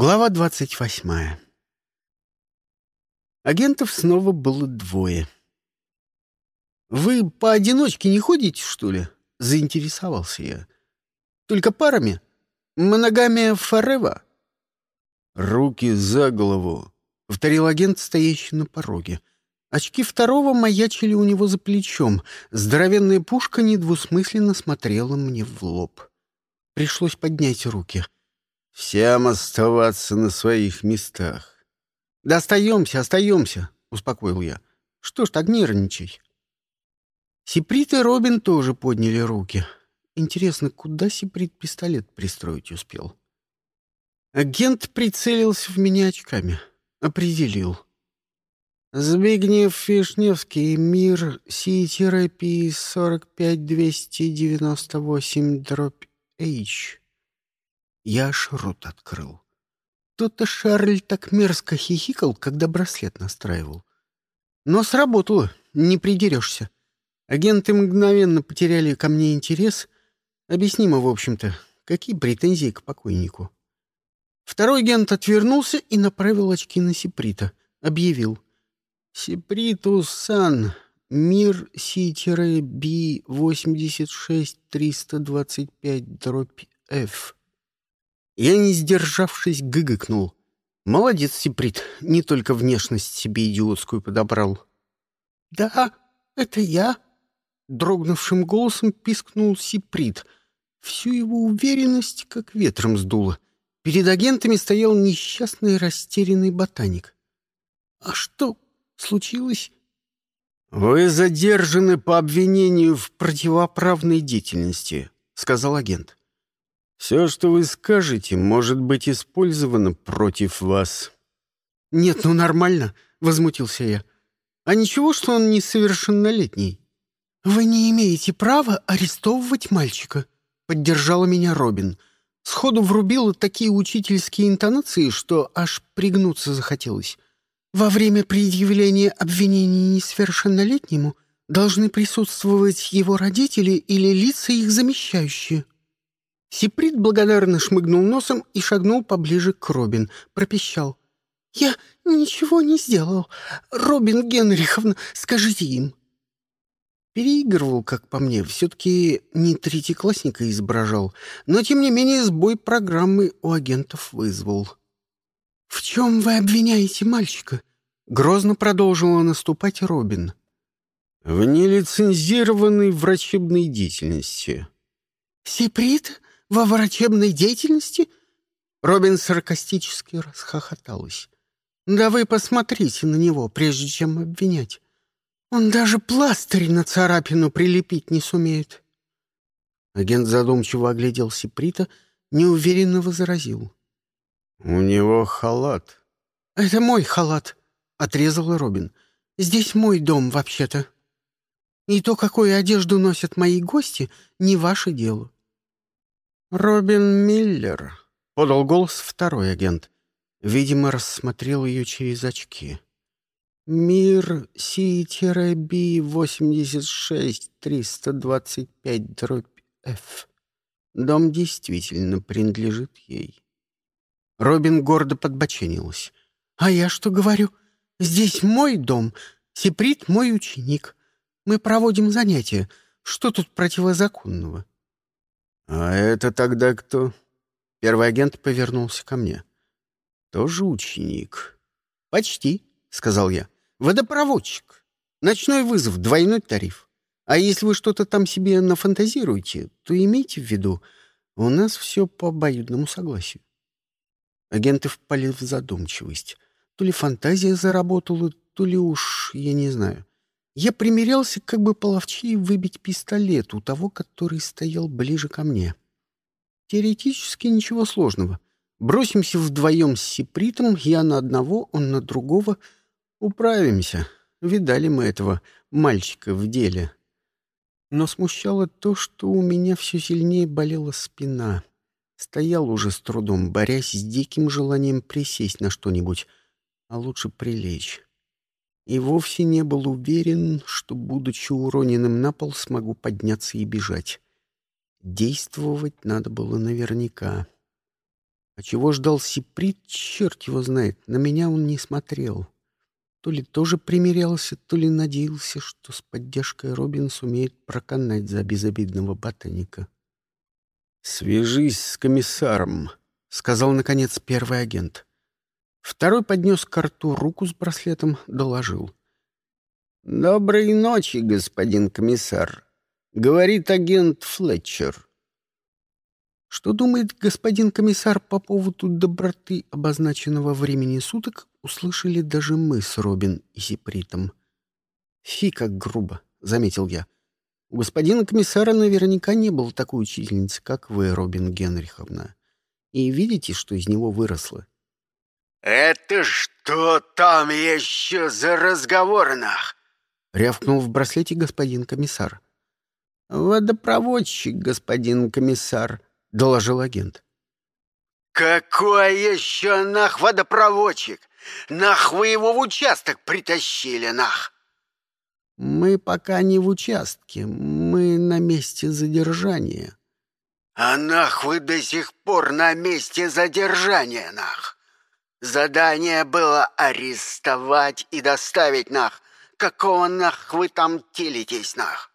Глава двадцать восьмая. Агентов снова было двое. «Вы поодиночке не ходите, что ли?» — заинтересовался я. «Только парами? Моногамия форева?» «Руки за голову», — повторил агент, стоящий на пороге. Очки второго маячили у него за плечом. Здоровенная пушка недвусмысленно смотрела мне в лоб. Пришлось поднять руки — Всем оставаться на своих местах. «Да остаемся, остаемся», — успокоил я. «Что ж так нервничай?» Сиприт и Робин тоже подняли руки. Интересно, куда Сиприт пистолет пристроить успел? Агент прицелился в меня очками. Определил. Збигнев Вишневский, мир, Си-Пи 45298, дробь H. Я аж рот открыл. Тот-то Шарль так мерзко хихикал, когда браслет настраивал. Но сработало, не придерешься. Агенты мгновенно потеряли ко мне интерес. Объяснимо, в общем-то, какие претензии к покойнику. Второй агент отвернулся и направил очки на Сиприта. Объявил. «Сипритус Сан, мир Си-Би-86-325, дробь F». Я, не сдержавшись, гыгыкнул. Молодец, Сиприт, не только внешность себе идиотскую подобрал. «Да, это я», — дрогнувшим голосом пискнул Сиприт. Всю его уверенность как ветром сдуло. Перед агентами стоял несчастный растерянный ботаник. «А что случилось?» «Вы задержаны по обвинению в противоправной деятельности», — сказал агент. Все, что вы скажете, может быть использовано против вас». «Нет, ну нормально», — возмутился я. «А ничего, что он несовершеннолетний?» «Вы не имеете права арестовывать мальчика», — поддержала меня Робин. Сходу врубила такие учительские интонации, что аж пригнуться захотелось. «Во время предъявления обвинений несовершеннолетнему должны присутствовать его родители или лица их замещающие». Сиприт благодарно шмыгнул носом и шагнул поближе к Робин, пропищал. «Я ничего не сделал. Робин Генриховна, скажите им». Переигрывал, как по мне, все-таки не третьеклассника изображал, но, тем не менее, сбой программы у агентов вызвал. «В чем вы обвиняете мальчика?» — грозно продолжила наступать Робин. «В нелицензированной врачебной деятельности». «Сиприт?» Во врачебной деятельности?» Робин саркастически расхохоталась. «Да вы посмотрите на него, прежде чем обвинять. Он даже пластырь на царапину прилепить не сумеет». Агент задумчиво оглядел Сиприта, неуверенно возразил. «У него халат». «Это мой халат», — отрезала Робин. «Здесь мой дом, вообще-то. И то, какую одежду носят мои гости, не ваше дело. «Робин Миллер», — подал голос второй агент. Видимо, рассмотрел ее через очки. «Мир Си-Би-86-325, дробь Ф. Дом действительно принадлежит ей». Робин гордо подбоченилась. «А я что говорю? Здесь мой дом, Сиприт мой ученик. Мы проводим занятия. Что тут противозаконного?» «А это тогда кто?» Первый агент повернулся ко мне. «Тоже ученик?» «Почти», — сказал я. «Водопроводчик. Ночной вызов, двойной тариф. А если вы что-то там себе нафантазируете, то имейте в виду, у нас все по обоюдному согласию». Агенты впали в задумчивость. То ли фантазия заработала, то ли уж, я не знаю. Я примерялся, как бы половчей выбить пистолет у того, который стоял ближе ко мне. Теоретически ничего сложного. Бросимся вдвоем с Сипритом, я на одного, он на другого. Управимся. Видали мы этого мальчика в деле. Но смущало то, что у меня все сильнее болела спина. Стоял уже с трудом, борясь с диким желанием присесть на что-нибудь, а лучше прилечь и вовсе не был уверен, что, будучи уроненным на пол, смогу подняться и бежать. Действовать надо было наверняка. А чего ждал Сиприт, черт его знает, на меня он не смотрел. То ли тоже примирялся, то ли надеялся, что с поддержкой Робин сумеет проканать за безобидного ботаника. «Свяжись с комиссаром», — сказал, наконец, первый агент. Второй поднес к рту руку с браслетом, доложил. «Доброй ночи, господин комиссар», — говорит агент Флетчер. Что думает господин комиссар по поводу доброты обозначенного времени суток, услышали даже мы с Робин и Сипритом. «Фи, как грубо», — заметил я. «У господина комиссара наверняка не было такой учительницы, как вы, Робин Генриховна. И видите, что из него выросло?» «Это что там еще за разговор, нах?» — рявкнул в браслете господин комиссар. «Водопроводчик, господин комиссар», — доложил агент. «Какой еще нах водопроводчик? Нах вы его в участок притащили, нах!» «Мы пока не в участке, мы на месте задержания». «А нах вы до сих пор на месте задержания, нах! Задание было арестовать и доставить, нах! Какого нах вы там телитесь, нах?»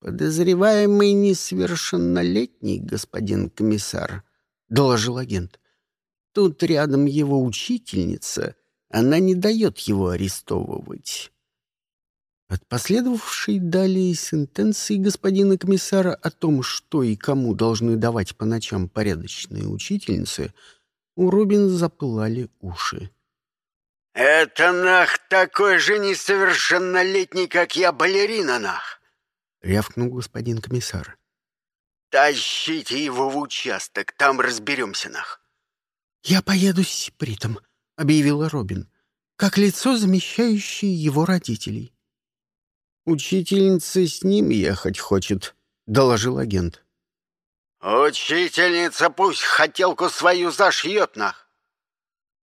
«Подозреваемый несовершеннолетний, господин комиссар», — доложил агент. «Тут рядом его учительница, она не дает его арестовывать». От последовавшей далее сентенции господина комиссара о том, что и кому должны давать по ночам порядочные учительницы, у Робин запылали уши. «Это нах такой же несовершеннолетний, как я, балерина нах!» — рявкнул господин комиссар. «Тащите его в участок, там разберемся, нах!» «Я поеду с Сипритом», — объявила Робин, как лицо, замещающее его родителей. «Учительница с ним ехать хочет», — доложил агент. «Учительница пусть хотелку свою зашьет, нах!»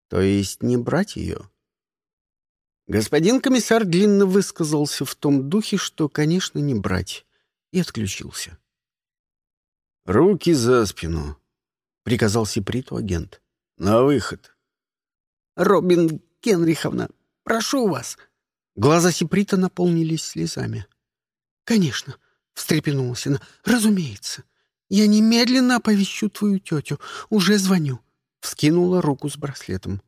«То есть не брать ее?» Господин комиссар длинно высказался в том духе, что, конечно, не брать, и отключился. «Руки за спину», — приказал Сиприту агент. «На выход». «Робин Генриховна, прошу вас». Глаза Сиприта наполнились слезами. «Конечно», — встрепенулась она, — «разумеется. Я немедленно оповещу твою тетю. Уже звоню». Вскинула руку с браслетом.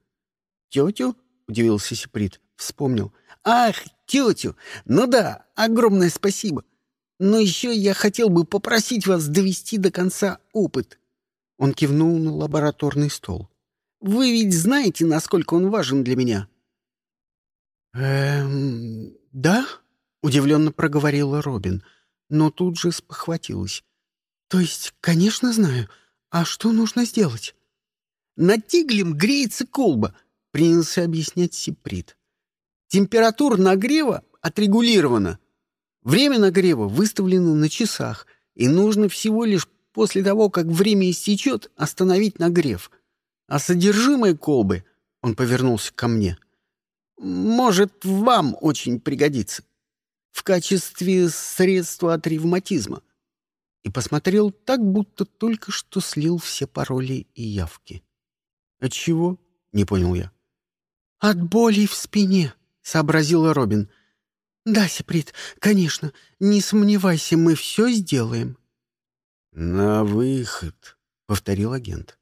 «Тетю?» — удивился Сиприт. Вспомнил. «Ах, тетю! Ну да, огромное спасибо. Но еще я хотел бы попросить вас довести до конца опыт». Он кивнул на лабораторный стол. «Вы ведь знаете, насколько он важен для меня?» «Эм... да?» — удивленно проговорила Робин, но тут же спохватилась. «То есть, конечно, знаю. А что нужно сделать?» «Над тиглем греется колба», — принялся объяснять Сиприт. Температура нагрева отрегулирована. Время нагрева выставлено на часах, и нужно всего лишь после того, как время истечет, остановить нагрев. А содержимое колбы, он повернулся ко мне, может вам очень пригодиться в качестве средства от ревматизма. И посмотрел так, будто только что слил все пароли и явки. «От чего?» — не понял я. «От боли в спине», — сообразила Робин. «Да, Сиприт, конечно. Не сомневайся, мы все сделаем». «На выход», — повторил агент.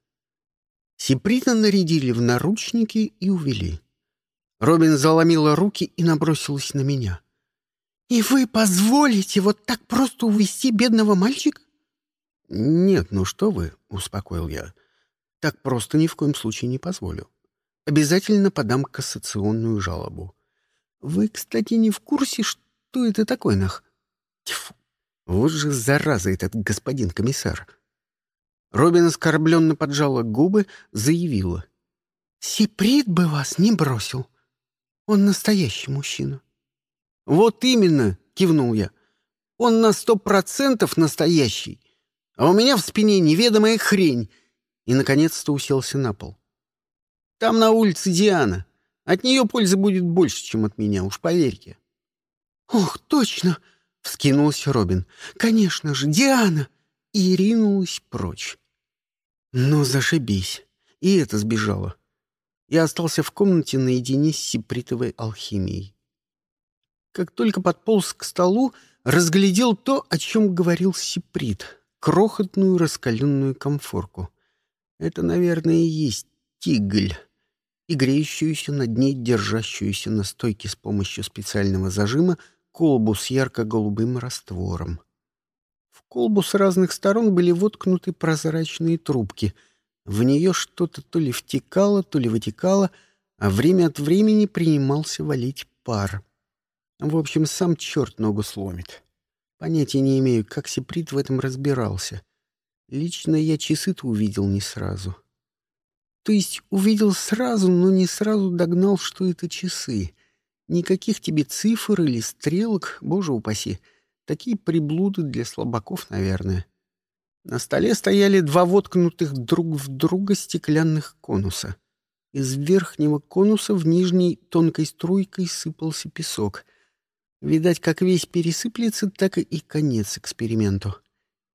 Сиприта нарядили в наручники и увели. Робин заломила руки и набросилась на меня. «И вы позволите вот так просто увести бедного мальчика?» «Нет, ну что вы», — успокоил я. «Так просто ни в коем случае не позволю. Обязательно подам кассационную жалобу. Вы, кстати, не в курсе, что это такое, нах? Тьфу, вот же зараза этот господин комиссар. Робин оскорбленно поджала губы, заявила. «Сиприт бы вас не бросил. Он настоящий мужчина». «Вот именно!» — кивнул я. «Он на сто процентов настоящий, а у меня в спине неведомая хрень». И, наконец-то, уселся на пол. «Там на улице Диана. От нее пользы будет больше, чем от меня, уж поверьте. «Ох, точно!» — вскинулся Робин. «Конечно же, Диана!» И ринулась прочь. Ну, зашибись. И это сбежало. Я остался в комнате наедине с сипритовой алхимией. Как только подполз к столу, разглядел то, о чем говорил сиприт — крохотную раскаленную комфорку. Это, наверное, и есть тигль, и греющуюся над ней, держащуюся на стойке с помощью специального зажима, колбу с ярко-голубым раствором. В колбу с разных сторон были воткнуты прозрачные трубки. В нее что-то то ли втекало, то ли вытекало, а время от времени принимался валить пар. В общем, сам черт ногу сломит. Понятия не имею, как Сеприт в этом разбирался. Лично я часы-то увидел не сразу. То есть увидел сразу, но не сразу догнал, что это часы. Никаких тебе цифр или стрелок, боже упаси. Такие приблуды для слабаков, наверное. На столе стояли два воткнутых друг в друга стеклянных конуса. Из верхнего конуса в нижний тонкой струйкой сыпался песок. Видать, как весь пересыплется, так и конец эксперименту.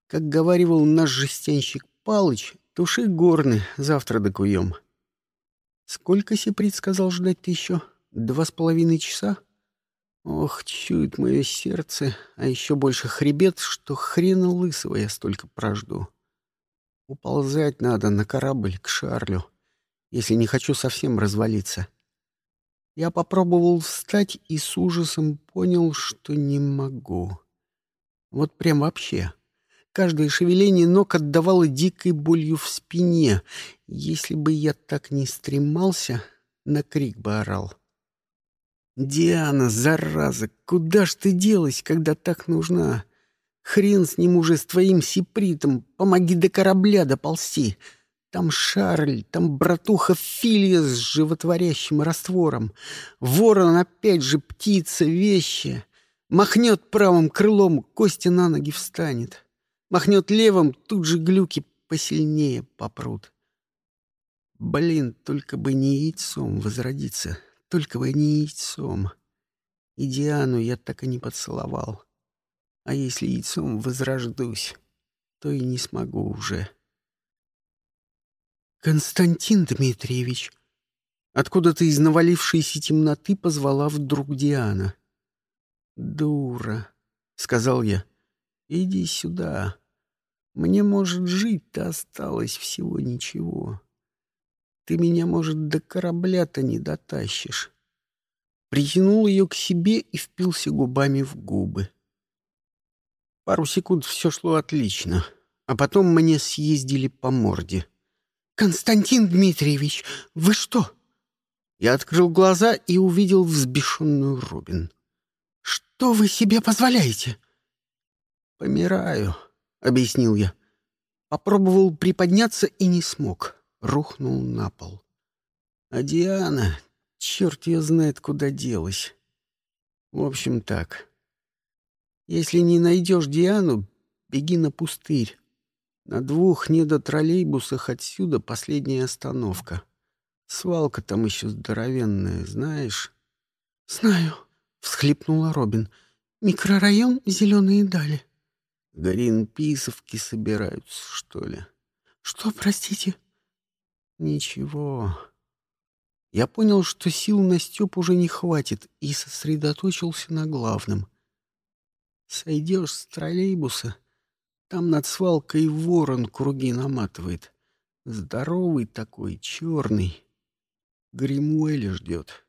Как говаривал наш жестянщик Палыч, туши горны, завтра докуем. Сколько Сеприт сказал ждать-то еще? Два с половиной часа? Ох, чует мое сердце, а еще больше хребет, что хрена лысого я столько прожду. Уползать надо на корабль к Шарлю, если не хочу совсем развалиться. Я попробовал встать и с ужасом понял, что не могу. Вот прям вообще. Каждое шевеление ног отдавало дикой болью в спине. Если бы я так не стремался, на крик бы орал. «Диана, зараза, куда ж ты делась, когда так нужна? Хрен с ним уже, с твоим сипритом, помоги до корабля доползти!» Там Шарль, там братуха Филия с животворящим раствором. Ворон опять же птица, вещи. Махнет правым крылом, кости на ноги встанет. Махнет левым, тут же глюки посильнее попрут. Блин, только бы не яйцом возродиться, только бы не яйцом. И Диану я так и не поцеловал. А если яйцом возрождусь, то и не смогу уже. «Константин Дмитриевич!» Откуда-то из навалившейся темноты позвала вдруг Диана. «Дура!» — сказал я. «Иди сюда. Мне, может, жить-то осталось всего ничего. Ты меня, может, до корабля-то не дотащишь». Притянул ее к себе и впился губами в губы. Пару секунд все шло отлично, а потом мне съездили по морде — «Константин Дмитриевич, вы что?» Я открыл глаза и увидел взбешенную Рубин. «Что вы себе позволяете?» «Помираю», — объяснил я. Попробовал приподняться и не смог. Рухнул на пол. А Диана, черт ее знает, куда делась. В общем, так. Если не найдешь Диану, беги на пустырь. На двух недотроллейбусах отсюда последняя остановка. Свалка там еще здоровенная, знаешь? — Знаю, — всхлипнула Робин. — Микрорайон «Зеленые дали». — Гринписовки собираются, что ли? — Что, простите? — Ничего. Я понял, что сил на Степ уже не хватит, и сосредоточился на главном. Сойдешь с троллейбуса — там над свалкой ворон круги наматывает. Здоровый такой, черный. Гримуэля ждет.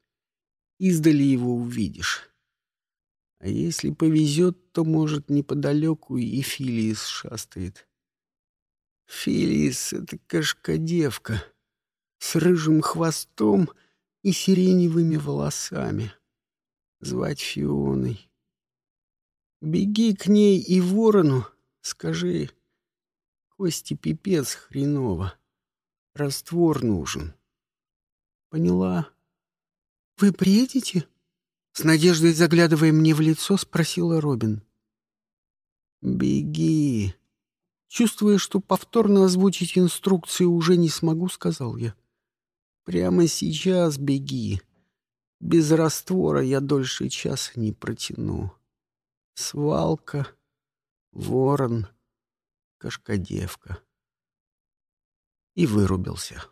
Издали его увидишь. А если повезет, то, может, неподалеку и Филис шастает. Филис — это кошка-девка с рыжим хвостом и сиреневыми волосами. Звать Фионой. Беги к ней и ворону — Скажи, Кости пипец хреново. Раствор нужен. Поняла? Вы приедете? С надеждой заглядывая мне в лицо, спросила Робин. Беги. Чувствуя, что повторно озвучить инструкции уже не смогу, сказал я. Прямо сейчас беги. Без раствора я дольше часа не протяну. Свалка ворон, кошкодевка. и вырубился.